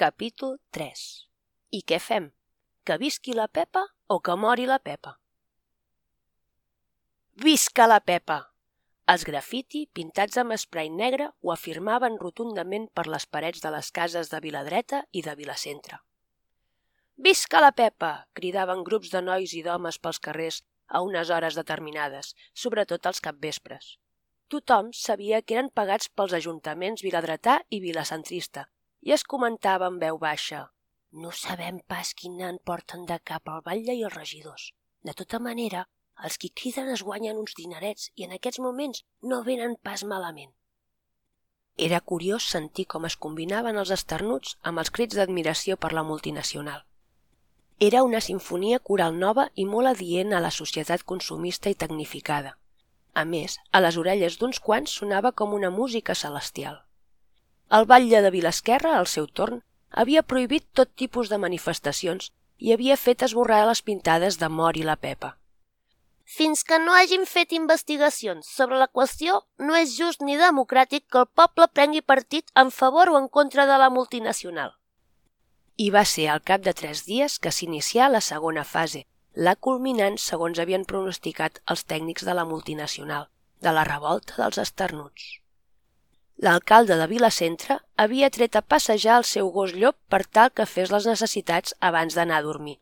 Capítol 3 I què fem? Que visqui la Pepa o que mori la Pepa? Visca la Pepa! Els grafiti, pintats amb esprai negre, ho afirmaven rotundament per les parets de les cases de Viladreta i de Vilacentre. Visca la Pepa! cridaven grups de nois i d'homes pels carrers a unes hores determinades, sobretot als capvespres. Tothom sabia que eren pagats pels ajuntaments viladretà i vilacentrista i es comentava en veu baixa. No sabem pas quin en porten de cap al batlle i els regidors. De tota manera, els qui criden es guanyen uns dinerets i en aquests moments no venen pas malament. Era curiós sentir com es combinaven els esternuts amb els crits d'admiració per la multinacional. Era una sinfonia coral nova i molt adient a la societat consumista i tecnificada. A més, a les orelles d'uns quants sonava com una música celestial. El batlle de Vilasquerra, al seu torn, havia prohibit tot tipus de manifestacions i havia fet esborrar les pintades de Mor i la Pepa. Fins que no hagin fet investigacions sobre la qüestió, no és just ni democràtic que el poble prengui partit en favor o en contra de la multinacional. I va ser al cap de tres dies que s'inicià la segona fase, la culminant segons havien pronosticat els tècnics de la multinacional, de la revolta dels esternuts. L'alcalde de Vilacentre havia tret a passejar el seu gos llop per tal que fes les necessitats abans d'anar a dormir.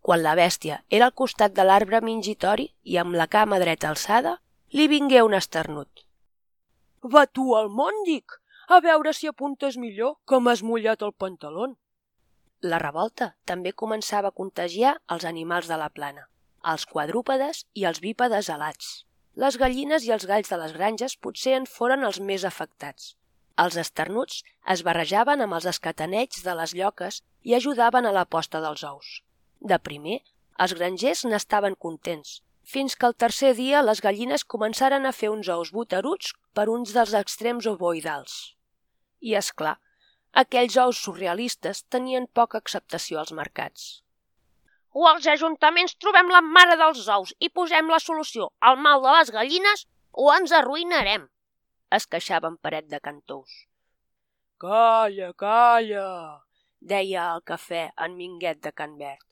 Quan la bèstia era al costat de l'arbre mingitori i amb la cama dreta alçada, li vingué un esternut. Va tu al món, dic! A veure si apuntes millor, que m'has mullat el pantaló. La revolta també començava a contagiar els animals de la plana, els quadrúpedes i els bípedes alats. Les gallines i els galls de les granges potser en foren els més afectats. Els esternuts es barrejaven amb els escataneigs de les lloques i ajudaven a la posta dels ous. De primer, els grangers n'estaven contents, fins que el tercer dia les gallines començaren a fer uns ous boteruts per uns dels extrems ovoidals. I, és clar, aquells ous surrealistes tenien poca acceptació als mercats o els ajuntaments trobem la mare dels ous i posem la solució al mal de les gallines o ens arruïnarem. Es queixaven paret de cantous. Calla, calla, deia el cafè en Minguet de Can Verd.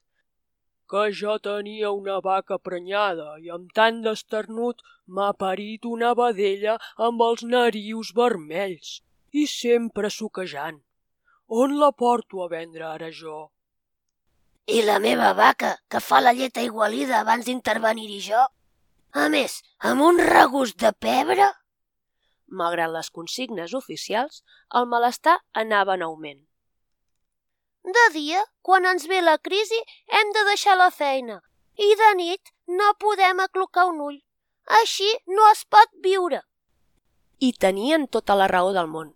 Que jo tenia una vaca prenyada i amb tant d'esternut m'ha parit una vedella amb els narius vermells i sempre suquejant. On la porto a vendre ara jo? I la meva vaca, que fa la llet aigualida abans d'intervenir-hi jo? A més, amb un regust de pebre? Malgrat les consignes oficials, el malestar anava en augment. De dia, quan ens ve la crisi, hem de deixar la feina. I de nit no podem aclocar un ull. Així no es pot viure. I tenien tota la raó del món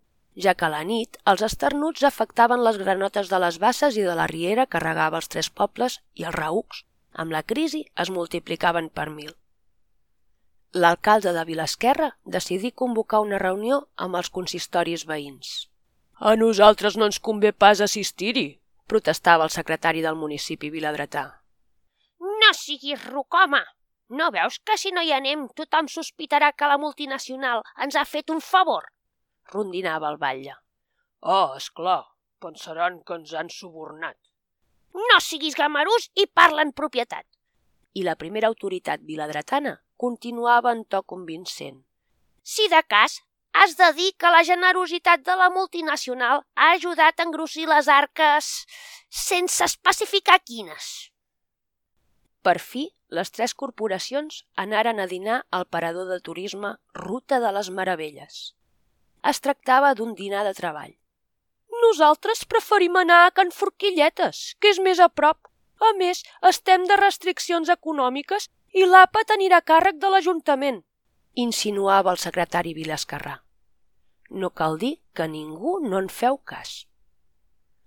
ja que a la nit els esternuts afectaven les granotes de les basses i de la riera que regava els tres pobles i els raucs, amb la crisi, es multiplicaven per mil. L'alcalde de Vilasquerra decidí convocar una reunió amb els consistoris veïns. A nosaltres no ens convé pas assistir-hi, protestava el secretari del municipi viladretà. No siguis rucoma! No veus que si no hi anem tothom sospitarà que la multinacional ens ha fet un favor? Rondinava el batlle. Ah, és clar, pensaran que ens han subornat. No siguis gamarús i parla en propietat. I la primera autoritat viladretana continuava en to convincent. Si de cas, has de dir que la generositat de la multinacional ha ajudat a engrossir les arques sense especificar quines. Per fi, les tres corporacions anaren a dinar al parador de turisme Ruta de les Meravelles. Es tractava d'un dinar de treball. Nosaltres preferim anar a Can Forquilletes, que és més a prop. A més, estem de restriccions econòmiques i l'àpat anirà a càrrec de l'Ajuntament, insinuava el secretari Vilascarrà. No cal dir que ningú no en feu cas.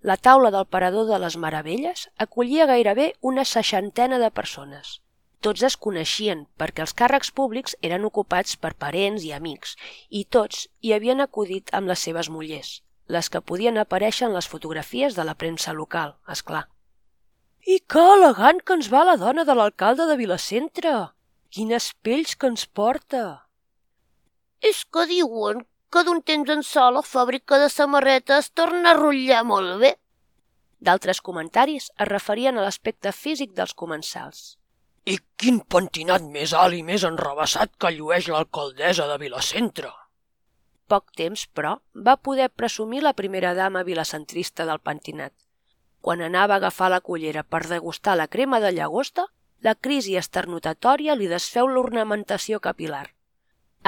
La taula del parador de les Meravelles acollia gairebé una seixantena de persones. Tots es coneixien perquè els càrrecs públics eren ocupats per parents i amics i tots hi havien acudit amb les seves mullers, les que podien aparèixer en les fotografies de la premsa local, és clar. I que elegant que ens va la dona de l'alcalde de Vilacentre! Quines pells que ens porta! És que diuen que d'un temps en sol la fàbrica de samarretes torna a rotllar molt bé, D'altres comentaris es referien a l'aspecte físic dels comensals. I quin pentinat més alt i més enrebaçat que llueix l'alcaldessa de Vilacentre! Poc temps, però, va poder presumir la primera dama vilacentrista del pentinat. Quan anava a agafar la cullera per degustar la crema de llagosta, la crisi esternutatòria li desfeu l'ornamentació capilar.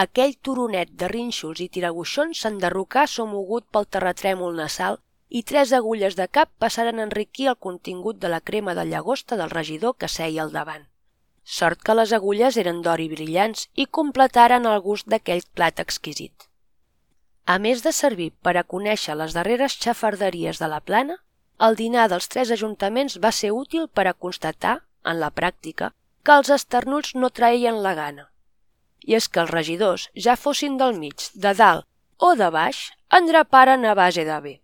Aquell turonet de rínxols i tirabuixons s'enderrocà somogut pel terratrèmol nasal i tres agulles de cap passaren a enriquir el contingut de la crema de llagosta del regidor que seia al davant. Sort que les agulles eren d'or i brillants i completaren el gust d'aquell plat exquisit. A més de servir per a conèixer les darreres xafarderies de la plana, el dinar dels tres ajuntaments va ser útil per a constatar, en la pràctica, que els esternuts no traien la gana i és que els regidors, ja fossin del mig, de dalt o de baix, endraparen a base de bé.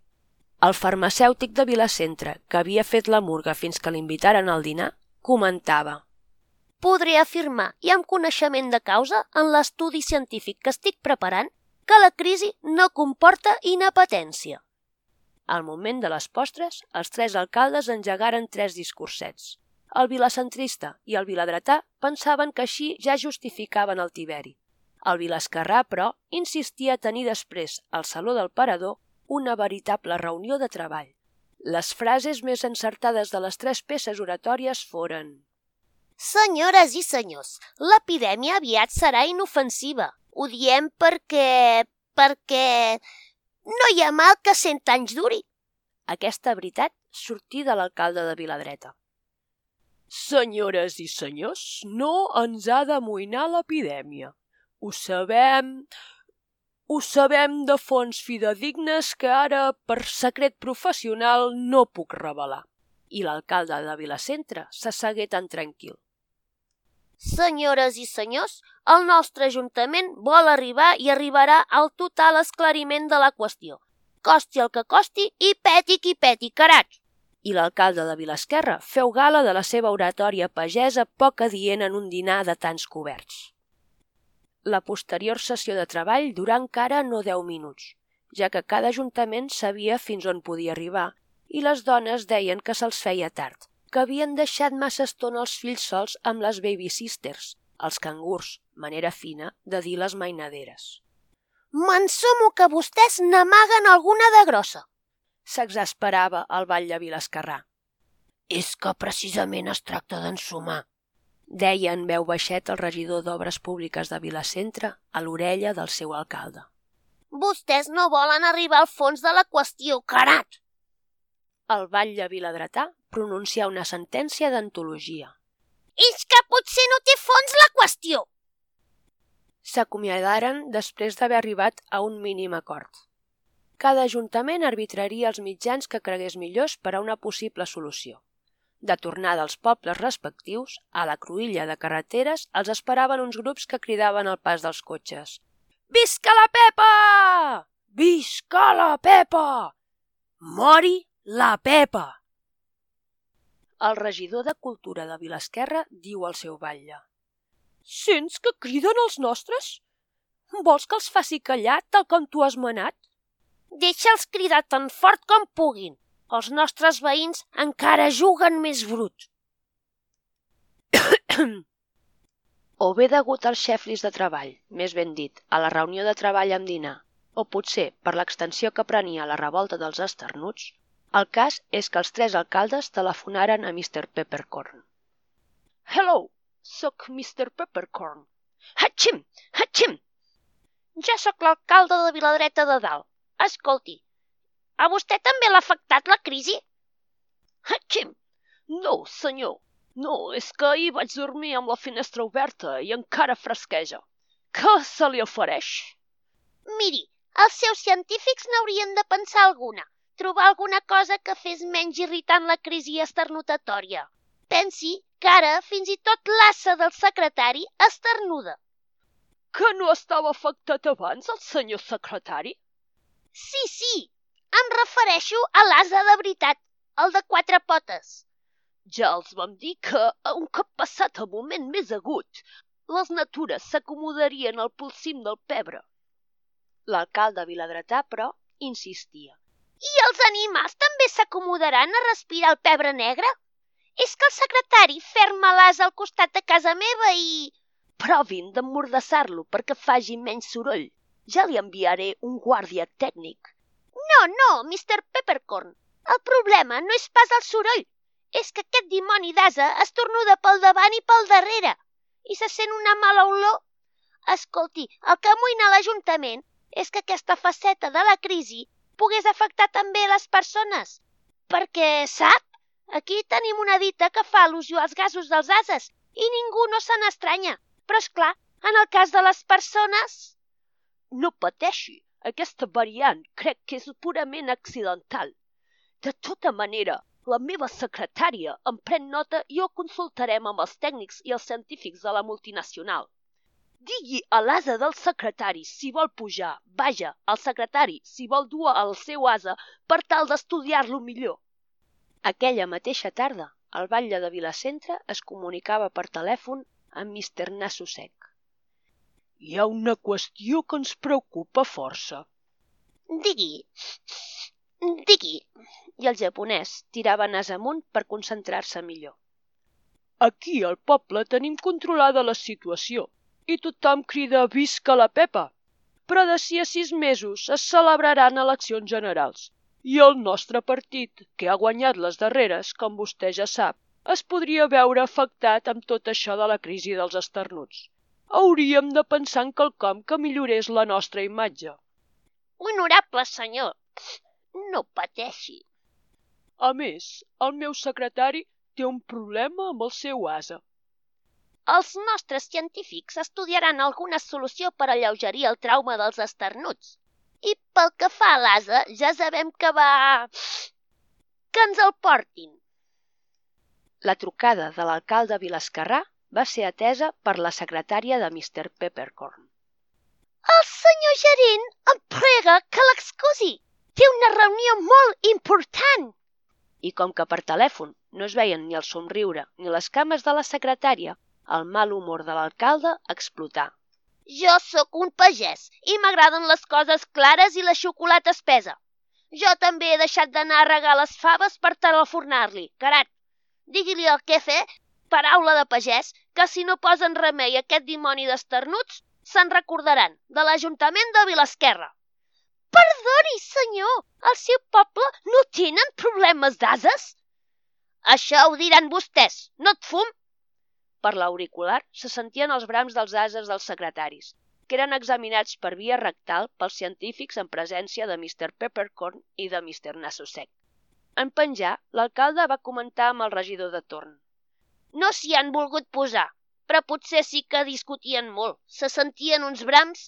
El farmacèutic de Vilacentre, que havia fet la murga fins que l'invitaren al dinar, comentava Podré afirmar, i amb coneixement de causa, en l'estudi científic que estic preparant, que la crisi no comporta inapetència. Al moment de les postres, els tres alcaldes engegaren tres discursets. El vilacentrista i el viladretà pensaven que així ja justificaven el Tiberi. El vilascarrà, però, insistia a tenir després, al Saló del Parador, una veritable reunió de treball. Les frases més encertades de les tres peces oratòries foren Senyores i senyors, l'epidèmia aviat serà inofensiva. Ho diem perquè... perquè... no hi ha mal que cent anys duri. Aquesta veritat sortí de l'alcalde de Viladreta. Senyores i senyors, no ens ha d'amoïnar l'epidèmia. Ho sabem... Ho sabem de fons fidedignes que ara, per secret professional, no puc revelar. I l'alcalde de Vilacentre s'assegué tan tranquil. Senyores i senyors, el nostre Ajuntament vol arribar i arribarà al total esclariment de la qüestió. Costi el que costi i peti qui peti, carats! i l'alcalde de Vilasquerra feu gala de la seva oratòria pagesa poc adient en un dinar de tants coberts. La posterior sessió de treball durà encara no deu minuts, ja que cada ajuntament sabia fins on podia arribar i les dones deien que se'ls feia tard, que havien deixat massa estona els fills sols amb les baby sisters, els cangurs, manera fina de dir les mainaderes. M'ensumo que vostès n'amaguen alguna de grossa, s'exasperava el ball de Vilascarrà. És que precisament es tracta d'ensumar, deia en veu baixet el regidor d'Obres Públiques de Vilacentre a l'orella del seu alcalde. Vostès no volen arribar al fons de la qüestió, carat! El ball de Viladretà pronuncià una sentència d'antologia. És que potser no té fons la qüestió! S'acomiadaren després d'haver arribat a un mínim acord. Cada ajuntament arbitraria els mitjans que cregués millors per a una possible solució. De tornada als pobles respectius, a la cruïlla de carreteres els esperaven uns grups que cridaven al pas dels cotxes. Visca la Pepa! Visca la Pepa! Mori la Pepa! El regidor de Cultura de Vilasquerra diu al seu batlle. Sents que criden els nostres? Vols que els faci callar tal com tu has manat? Deixa'ls cridar tan fort com puguin. Els nostres veïns encara juguen més brut. o bé degut als xeflis de treball, més ben dit, a la reunió de treball amb dinar, o potser per l'extensió que prenia la revolta dels esternuts, el cas és que els tres alcaldes telefonaren a Mr. Peppercorn. Hello, sóc Mr. Peppercorn. Hatxim, hatxim! Ja sóc l'alcalde de Viladreta de Dalt. Escolti, a vostè també l'ha afectat la crisi? Hatxim! No, senyor. No, és que ahir vaig dormir amb la finestra oberta i encara fresqueja. Què se li ofereix? Miri, els seus científics n'haurien de pensar alguna, trobar alguna cosa que fes menys irritant la crisi esternutatòria. Pensi que ara fins i tot l'assa del secretari esternuda. Que no estava afectat abans el senyor secretari? Sí, sí, em refereixo a l'asa de veritat, el de quatre potes. Ja els vam dir que, un cop passat el moment més agut, les natures s'acomodarien al pulsim del pebre. L'alcalde Viladretà, però, insistia. I els animals també s'acomodaran a respirar el pebre negre? És que el secretari ferma l'asa al costat de casa meva i... Provin d'emmordassar-lo perquè faci menys soroll. Ja li enviaré un guàrdia tècnic. No, no, Mr. Peppercorn. El problema no és pas el soroll. És que aquest dimoni d'asa estornuda pel davant i pel darrere. I se sent una mala olor. Escolti, el que amoïna l'Ajuntament és que aquesta faceta de la crisi pogués afectar també les persones. Perquè, sap, aquí tenim una dita que fa al·lusió als gasos dels ases i ningú no se n'estranya. Però, és clar, en el cas de les persones... No pateixi, aquesta variant crec que és purament accidental. De tota manera, la meva secretària en pren nota i ho consultarem amb els tècnics i els científics de la multinacional. Digui a l'asa del secretari si vol pujar, vaja, al secretari si vol dur el seu asa per tal d'estudiar-lo millor. Aquella mateixa tarda, el batlle de Vilacentre es comunicava per telèfon amb Mr. Nasso Sec. Hi ha una qüestió que ens preocupa força. Digui, digui. I el japonès tirava nas amunt per concentrar-se millor. Aquí al poble tenim controlada la situació i tothom crida visca la Pepa. Però d'ací a sis mesos es celebraran eleccions generals i el nostre partit, que ha guanyat les darreres, com vostè ja sap, es podria veure afectat amb tot això de la crisi dels esternuts. Hauríem de pensar en quelcom que millorés la nostra imatge. Honorable senyor, no pateixi. A més, el meu secretari té un problema amb el seu asa. Els nostres científics estudiaran alguna solució per alleugerir el trauma dels esternuts. I pel que fa a l'asa, ja sabem que va... que ens el portin. La trucada de l'alcalde Vilascarrà va ser atesa per la secretària de Mr. Peppercorn. El senyor gerent em prega que l'excusi. Té una reunió molt important. I com que per telèfon no es veien ni el somriure ni les cames de la secretària, el mal humor de l'alcalde explotà. Jo sóc un pagès i m'agraden les coses clares i la xocolata espesa. Jo també he deixat d'anar a regar les faves per telefornar-li, carat. Digui-li al fer, paraula de pagès, que si no posen remei a aquest dimoni d'esternuts, se'n recordaran de l'Ajuntament de Vilasquerra. Perdoni, senyor, al seu poble no tenen problemes d'ases? Això ho diran vostès, no et fum per l'auricular se sentien els brams dels ases dels secretaris, que eren examinats per via rectal pels científics en presència de Mr. Peppercorn i de Mr. Nassosec. En penjar, l'alcalde va comentar amb el regidor de torn. No s'hi han volgut posar, però potser sí que discutien molt. Se sentien uns brams